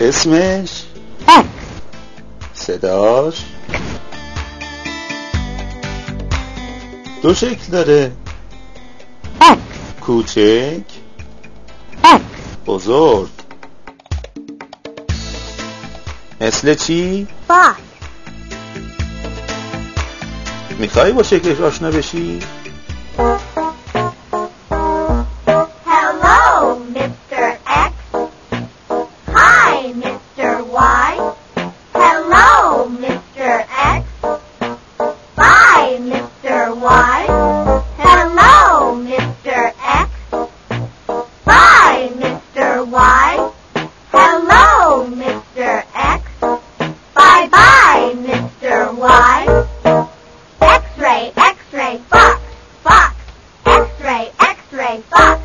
اسمش؟ صداش؟ دو شکل داره. کوچک. بزرگ. مثل چی؟ بال می‌خوای با شکلش آشنا بشی؟ Y. Hello, Mr. X. Bye-bye, Mr. Y. X-ray, X-ray, fox, fox. X-ray, X-ray, fox.